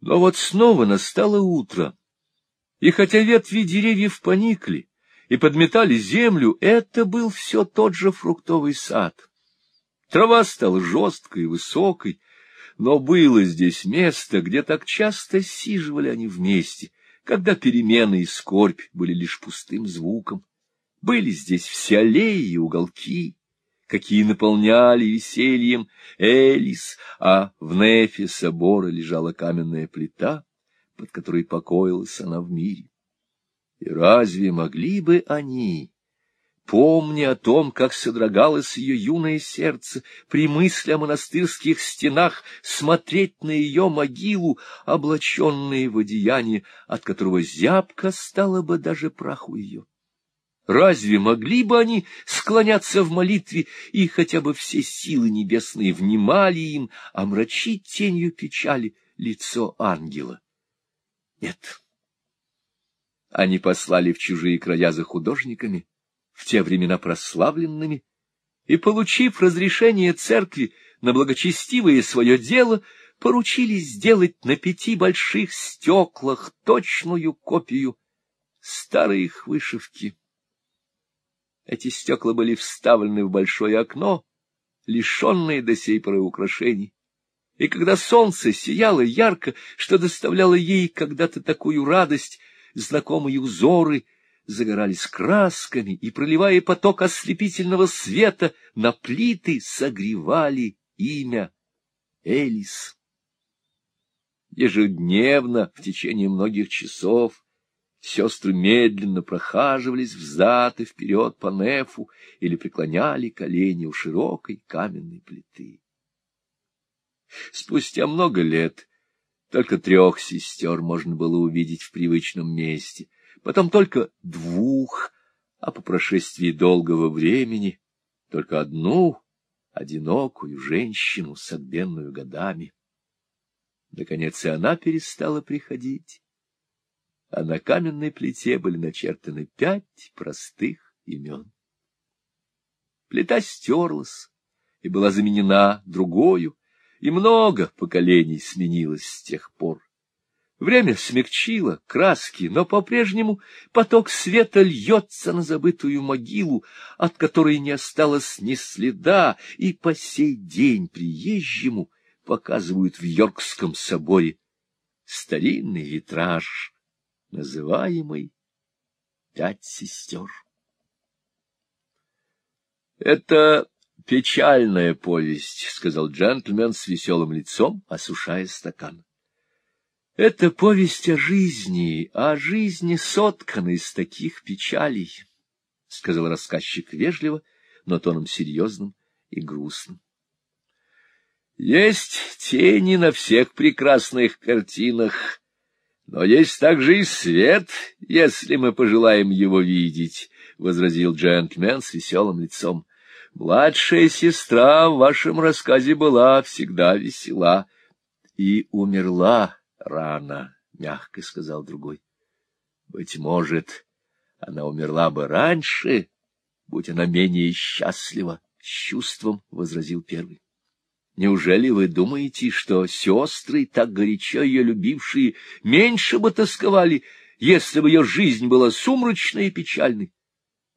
Но вот снова настало утро, и хотя ветви деревьев поникли и подметали землю, это был все тот же фруктовый сад. Трава стала жесткой и высокой, но было здесь место, где так часто сиживали они вместе, когда перемены и скорбь были лишь пустым звуком. Были здесь все аллеи и уголки, какие наполняли весельем Элис, а в нефе собора лежала каменная плита, под которой покоилась она в мире. И разве могли бы они, помня о том, как содрогалось ее юное сердце при мысли о монастырских стенах, смотреть на ее могилу, облаченные в одеяние, от которого зябко стало бы даже праху ее? Разве могли бы они склоняться в молитве, и хотя бы все силы небесные внимали им, омрачить тенью печали лицо ангела? Нет. Они послали в чужие края за художниками, в те времена прославленными, и, получив разрешение церкви на благочестивое свое дело, поручились сделать на пяти больших стеклах точную копию старой их вышивки. Эти стекла были вставлены в большое окно, лишенные до сей поры украшений. И когда солнце сияло ярко, что доставляло ей когда-то такую радость, знакомые узоры загорались красками и, проливая поток ослепительного света, на плиты согревали имя Элис. Ежедневно, в течение многих часов, Сестры медленно прохаживались взад и вперед по нефу или преклоняли колени у широкой каменной плиты. Спустя много лет только трех сестер можно было увидеть в привычном месте, потом только двух, а по прошествии долгого времени только одну одинокую женщину, согбенную годами. Наконец и она перестала приходить а на каменной плите были начертаны пять простых имен. Плита стерлась и была заменена другою, и много поколений сменилось с тех пор. Время смягчило краски, но по-прежнему поток света льется на забытую могилу, от которой не осталось ни следа, и по сей день приезжему показывают в Йоркском соборе старинный витраж называемый «Пять сестер». «Это печальная повесть», — сказал джентльмен с веселым лицом, осушая стакан. «Это повесть о жизни, о жизни, сотканной из таких печалей», — сказал рассказчик вежливо, но тоном серьезным и грустным. «Есть тени на всех прекрасных картинах», но есть также и свет, если мы пожелаем его видеть, — возразил джентльмен с веселым лицом. — Младшая сестра в вашем рассказе была всегда весела и умерла рано, — мягко сказал другой. — Быть может, она умерла бы раньше, будь она менее счастлива, — с чувством возразил первый. Неужели вы думаете, что сестры, так горячо ее любившие, меньше бы тосковали, если бы ее жизнь была сумрачной и печальной?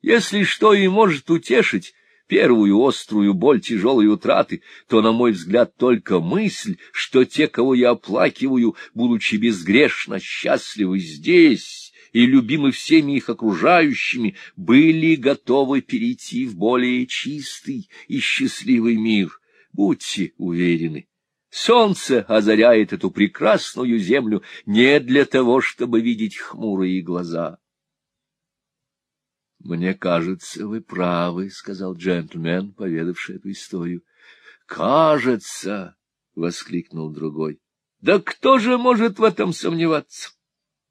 Если что и может утешить первую острую боль тяжелой утраты, то, на мой взгляд, только мысль, что те, кого я оплакиваю, будучи безгрешно счастливы здесь и любимы всеми их окружающими, были готовы перейти в более чистый и счастливый мир Будьте уверены, солнце озаряет эту прекрасную землю не для того, чтобы видеть хмурые глаза. — Мне кажется, вы правы, — сказал джентльмен, поведавший эту историю. — Кажется, — воскликнул другой. — Да кто же может в этом сомневаться?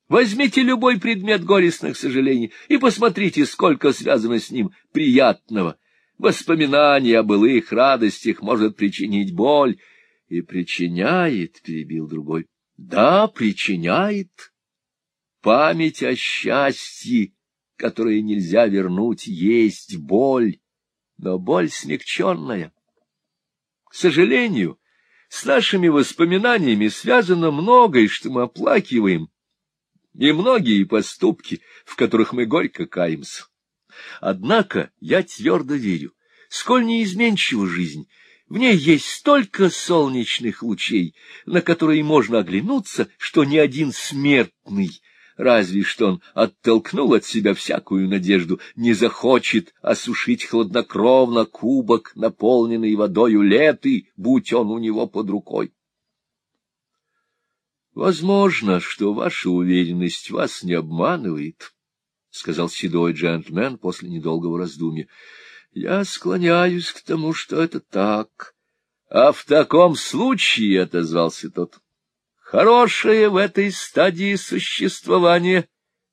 Возьмите любой предмет горестных сожалений и посмотрите, сколько связано с ним приятного — Воспоминание о былых радостях может причинить боль. И причиняет, — перебил другой. Да, причиняет. Память о счастье, которое нельзя вернуть, есть боль, но боль смягченная. К сожалению, С нашими воспоминаниями связано многое, что мы оплакиваем, и многие поступки, в которых мы горько каемся. Однако я твердо верю, сколь неизменчива жизнь, в ней есть столько солнечных лучей, на которые можно оглянуться, что ни один смертный, разве что он оттолкнул от себя всякую надежду, не захочет осушить хладнокровно кубок, наполненный водою леты, будь он у него под рукой. — Возможно, что ваша уверенность вас не обманывает, — сказал седой джентльмен после недолгого раздумья. Я склоняюсь к тому, что это так. — А в таком случае, — отозвался тот, — хорошее в этой стадии существования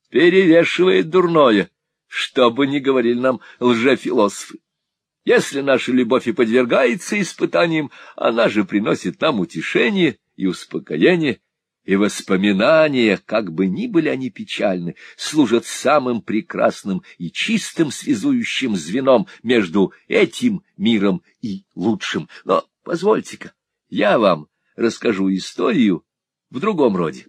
перевешивает дурное, что бы ни говорили нам лжефилософы. Если наша любовь и подвергается испытаниям, она же приносит нам утешение и успокоение, и воспоминания, как бы ни были они печальны, служат самым прекрасным и чистым связующим звеном между этим миром и лучшим. Но позвольте-ка, я вам расскажу историю в другом роде.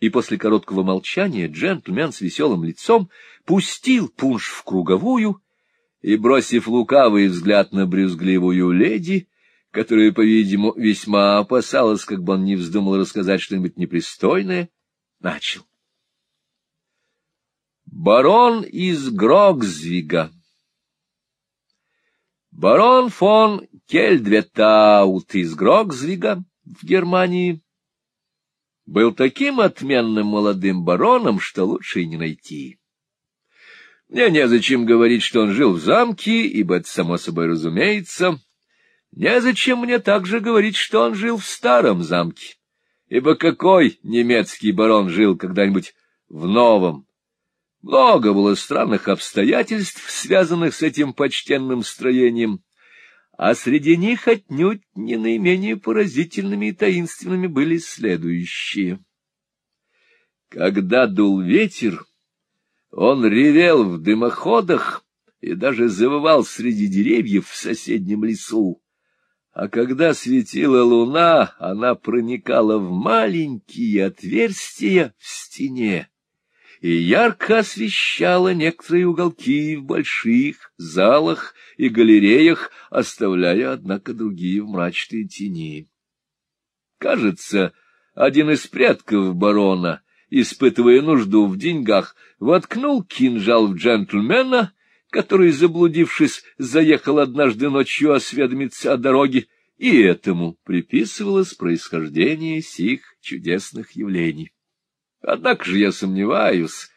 И после короткого молчания джентльмен с веселым лицом пустил пунш в круговую и, бросив лукавый взгляд на брюзгливую леди, которая, по-видимому, весьма опасалась, как бы он не вздумал рассказать что-нибудь непристойное, начал. Барон из Грогзвига Барон фон Кельдветаут из Грогзвига в Германии был таким отменным молодым бароном, что лучше и не найти. Мне незачем говорить, что он жил в замке, ибо это само собой разумеется — Незачем мне также говорить, что он жил в старом замке, ибо какой немецкий барон жил когда-нибудь в новом? Много было странных обстоятельств, связанных с этим почтенным строением, а среди них отнюдь не наименее поразительными и таинственными были следующие. Когда дул ветер, он ревел в дымоходах и даже завывал среди деревьев в соседнем лесу а когда светила луна, она проникала в маленькие отверстия в стене и ярко освещала некоторые уголки в больших залах и галереях, оставляя, однако, другие в мрачной тени. Кажется, один из предков барона, испытывая нужду в деньгах, воткнул кинжал в джентльмена который, заблудившись, заехал однажды ночью осведомиться о дороге, и этому приписывалось происхождение сих чудесных явлений. Однако же я сомневаюсь,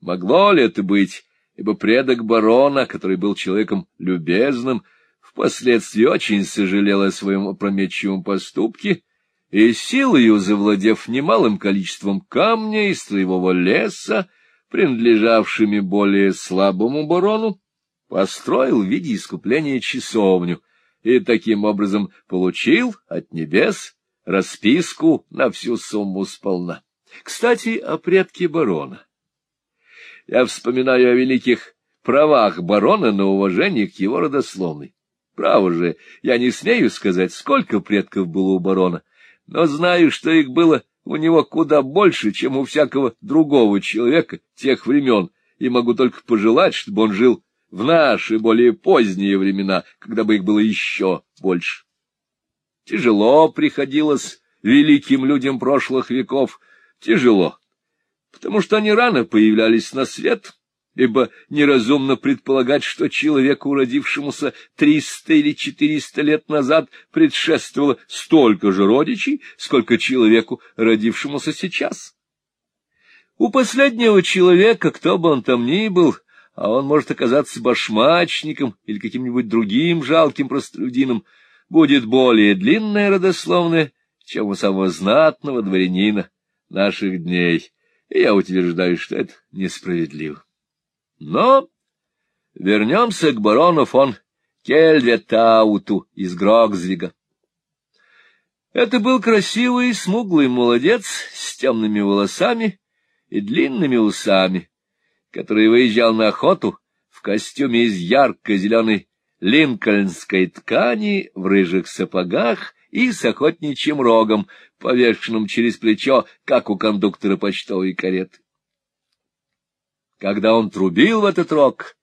могло ли это быть, ибо предок барона, который был человеком любезным, впоследствии очень сожалел о своем опрометчивом поступке, и силою завладев немалым количеством камня и строевого леса, принадлежавшими более слабому барону, построил в виде искупления часовню и таким образом получил от небес расписку на всю сумму сполна. Кстати, о предке барона. Я вспоминаю о великих правах барона на уважение к его родословной. Право же, я не смею сказать, сколько предков было у барона, но знаю, что их было у него куда больше, чем у всякого другого человека тех времен, и могу только пожелать, чтобы он жил в наши более поздние времена, когда бы их было еще больше. Тяжело приходилось великим людям прошлых веков, тяжело, потому что они рано появлялись на свет, ибо неразумно предполагать, что человеку, родившемуся триста или четыреста лет назад, предшествовало столько же родичей, сколько человеку, родившемуся сейчас. У последнего человека, кто бы он там ни был, а он может оказаться башмачником или каким-нибудь другим жалким простолюдином, будет более длинная родословная, чем у самого знатного дворянина наших дней, и я утверждаю, что это несправедливо. Но вернемся к барону фон Кельветауту из Грогзвига. Это был красивый, смуглый молодец с темными волосами и длинными усами, который выезжал на охоту в костюме из ярко-зеленой линкольнской ткани, в рыжих сапогах и с охотничьим рогом, повешенным через плечо, как у кондуктора почтовой кареты. Когда он трубил в этот рог,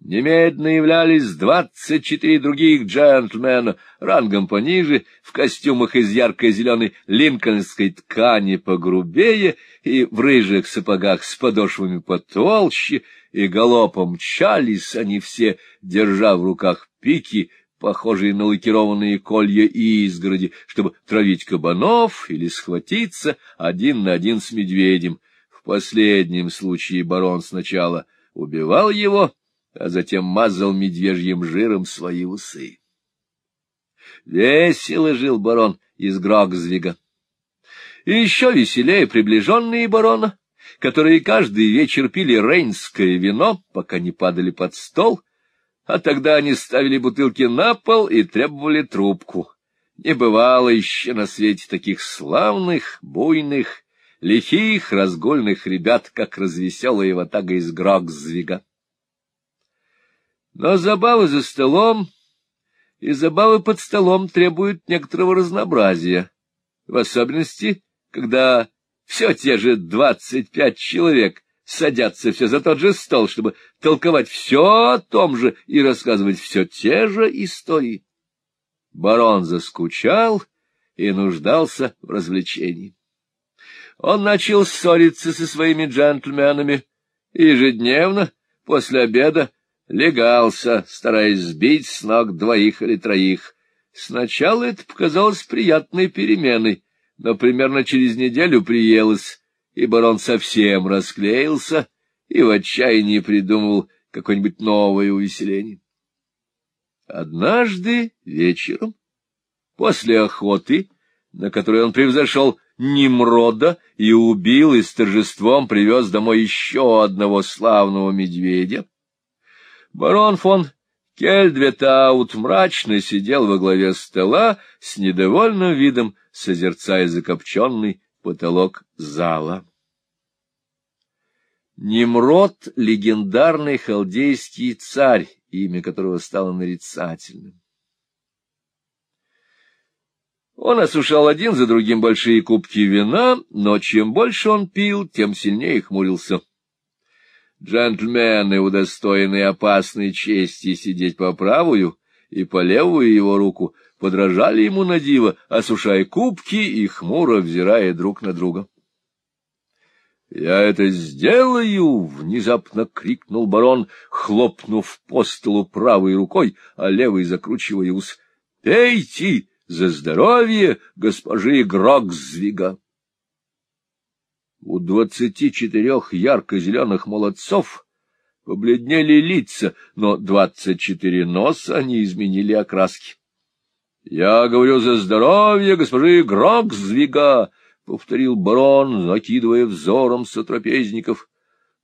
немедленно являлись двадцать четыре других джентльмена, рангом пониже, в костюмах из яркой зеленой линкольнской ткани погрубее и в рыжих сапогах с подошвами потолще, и галопом мчались они все, держа в руках пики, похожие на лакированные колья и изгороди, чтобы травить кабанов или схватиться один на один с медведем. В последнем случае барон сначала убивал его, а затем мазал медвежьим жиром свои усы. Весело жил барон из Грогзвига. И еще веселее приближенные барона, которые каждый вечер пили рейнское вино, пока не падали под стол, а тогда они ставили бутылки на пол и требовали трубку. Не бывало еще на свете таких славных, буйных, лихих, разгольных ребят, как развеселая ватага из Грогзвига. Но забавы за столом и забавы под столом требуют некоторого разнообразия, в особенности, когда все те же двадцать пять человек садятся все за тот же стол, чтобы толковать все о том же и рассказывать все те же истории. Барон заскучал и нуждался в развлечении. Он начал ссориться со своими джентльменами и ежедневно после обеда легался, стараясь сбить с ног двоих или троих. Сначала это показалось приятной переменой, но примерно через неделю приелось, и барон совсем расклеился и в отчаянии придумал какое-нибудь новое увеселение. Однажды вечером, после охоты, на которой он превзошел Немрода и убил и с торжеством привез домой еще одного славного медведя, Барон фон Кельдветаут мрачно сидел во главе стола с недовольным видом, созерцая закопченный потолок зала. Немрод — легендарный халдейский царь, имя которого стало нарицательным. Он осушал один за другим большие кубки вина, но чем больше он пил, тем сильнее хмурился. Джентльмены, удостоенные опасной чести сидеть по правую и по левую его руку, подражали ему на диво, осушая кубки и хмуро взирая друг на друга. — Я это сделаю! — внезапно крикнул барон, хлопнув по столу правой рукой, а левой закручивая ус. — Пейте за здоровье госпожи Грогзвига! У двадцати четырех ярко-зеленых молодцов побледнели лица, но двадцать четыре носа не изменили окраски. — Я говорю за здоровье госпожи Гроксвига, — повторил барон, закидывая взором сотрапезников. —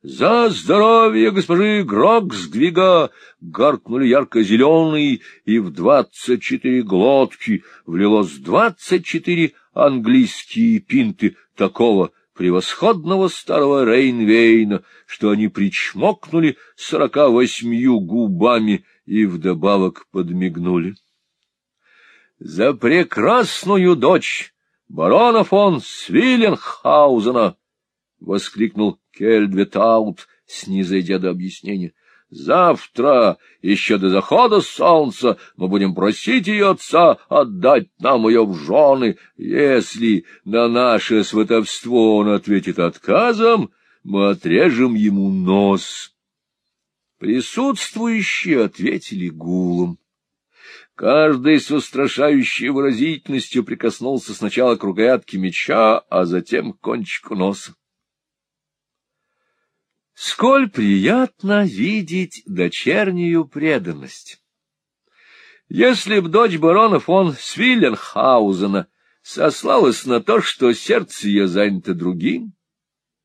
За здоровье госпожи Гроксгвига! — гаркнули ярко-зеленые, и в двадцать четыре глотки влилось двадцать четыре английские пинты такого превосходного старого Рейнвейна, что они причмокнули сорока восьмью губами и вдобавок подмигнули. «За прекрасную дочь барона фон Свиленхаузена!» — воскликнул Кельдветаут, снизойдя до объяснения. Завтра, еще до захода солнца, мы будем просить ее отца отдать нам ее в жены. Если на наше сватовство он ответит отказом, мы отрежем ему нос. Присутствующие ответили гулом. Каждый с устрашающей выразительностью прикоснулся сначала к рукоятке меча, а затем к кончику носа. Сколь приятно видеть дочернюю преданность! Если б дочь барона фон Свилленхаузена сослалась на то, что сердце ее занято другим,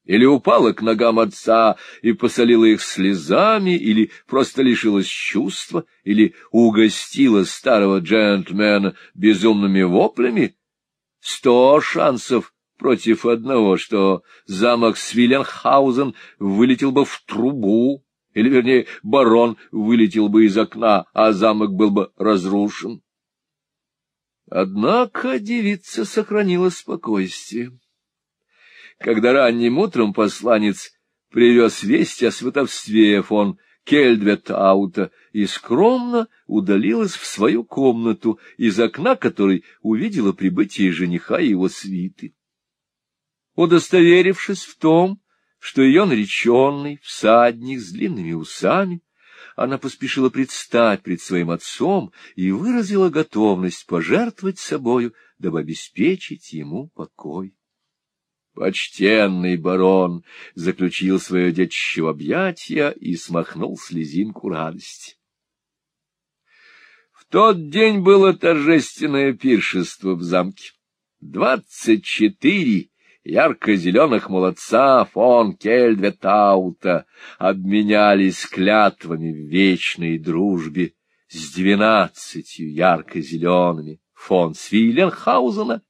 или упала к ногам отца и посолила их слезами, или просто лишилась чувства, или угостила старого джентльмена безумными воплями, сто шансов против одного, что замок Свиленхаузен вылетел бы в трубу, или, вернее, барон вылетел бы из окна, а замок был бы разрушен. Однако девица сохранила спокойствие. Когда ранним утром посланец привез весть о сватовстве фон Кельдветаута и скромно удалилась в свою комнату, из окна которой увидела прибытие жениха и его свиты. Удостоверившись в том, что ее нареченный, всадник с длинными усами, она поспешила предстать пред своим отцом и выразила готовность пожертвовать собою, дабы обеспечить ему покой. Почтенный барон заключил свое детище в объятия и смахнул слезинку радости. В тот день было торжественное пиршество в замке. Двадцать четыре ярко-зеленых молодца фон Кельдветаута обменялись клятвами вечной дружбе с двенадцатью ярко-зелеными фон Свиленхаузена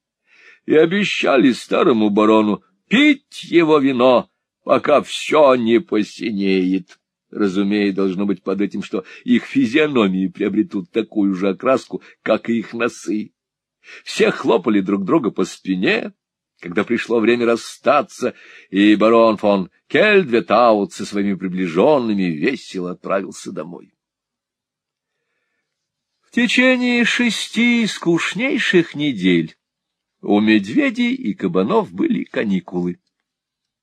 и обещали старому барону пить его вино, пока все не посинеет. Разумея, должно быть под этим, что их физиономии приобретут такую же окраску, как и их носы. Все хлопали друг друга по спине, когда пришло время расстаться, и барон фон Кельдветаут со своими приближенными весело отправился домой. В течение шести скучнейших недель у медведей и кабанов были каникулы.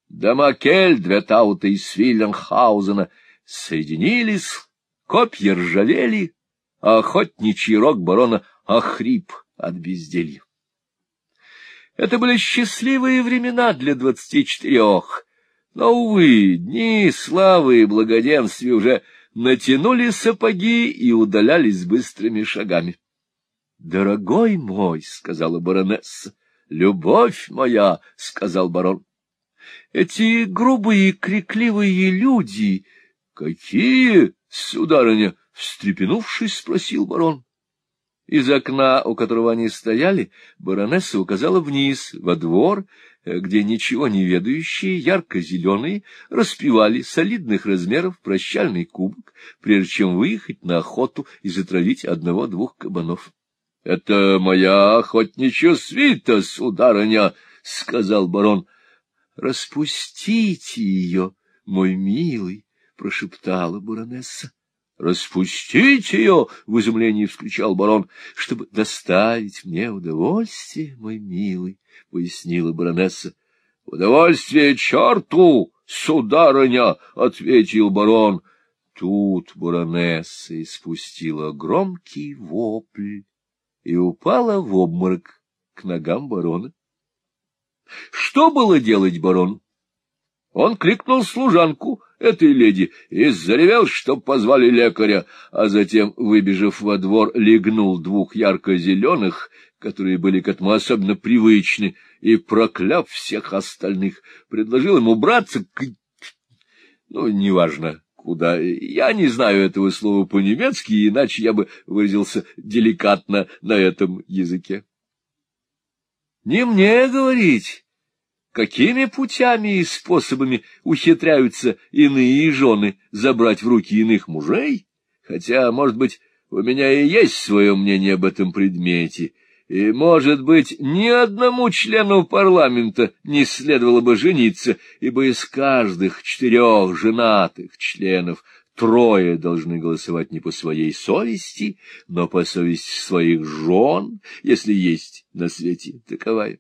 Дома Кельдветаута и Свилленхаузена соединились, копья ржавели, а охотничий рог барона охрип от безделья. Это были счастливые времена для двадцати четырех. Но, увы, дни славы и благоденствия уже натянули сапоги и удалялись быстрыми шагами. — Дорогой мой, — сказала баронесса, — любовь моя, — сказал барон. — Эти грубые, крикливые люди... — Какие, сударыня? — встрепенувшись, спросил барон. Из окна, у которого они стояли, баронесса указала вниз, во двор, где ничего не ведающие, ярко-зеленые, распивали солидных размеров прощальный кубок, прежде чем выехать на охоту и затравить одного-двух кабанов. — Это моя охотничья свита, сударыня, — сказал барон. — Распустите ее, мой милый, — прошептала баронесса. Распустить ее! — в изумлении вскричал барон. — Чтобы доставить мне удовольствие, мой милый, — пояснила баронесса. — Удовольствие черту, сударыня! — ответил барон. Тут баронесса испустила громкий вопль и упала в обморок к ногам барона. Что было делать барон? Он кликнул служанку этой леди и заревел, чтоб позвали лекаря, а затем, выбежав во двор, легнул двух ярко-зеленых, которые были к этому особенно привычны, и, прокляв всех остальных, предложил ему убраться к... Ну, неважно, куда. Я не знаю этого слова по-немецки, иначе я бы выразился деликатно на этом языке. Не мне говорить какими путями и способами ухитряются иные жены забрать в руки иных мужей, хотя, может быть, у меня и есть свое мнение об этом предмете, и, может быть, ни одному члену парламента не следовало бы жениться, ибо из каждых четырех женатых членов трое должны голосовать не по своей совести, но по совести своих жен, если есть на свете таковая.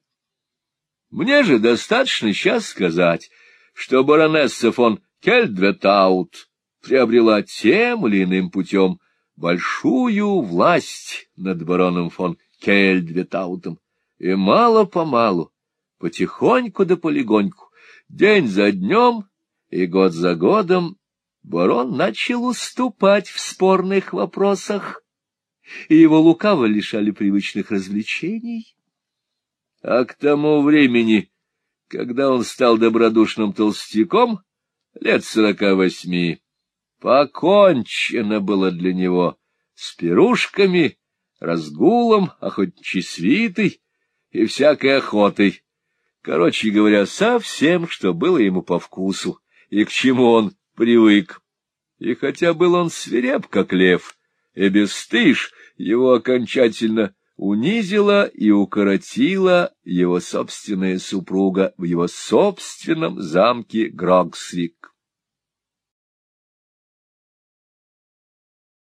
Мне же достаточно сейчас сказать, что баронесса фон Кельдветаут приобрела тем или иным путем большую власть над бароном фон Кельдветаутом, и мало-помалу, потихоньку да полегоньку, день за днем и год за годом барон начал уступать в спорных вопросах, и его лукаво лишали привычных развлечений. А к тому времени, когда он стал добродушным толстяком, лет сорока восьми, покончено было для него с пирушками, разгулом, охотничьей свитой и всякой охотой. Короче говоря, совсем, что было ему по вкусу и к чему он привык. И хотя был он свиреп, как лев, и бесстыж, его окончательно унизила и укоротила его собственная супруга в его собственном замке Грогсвик.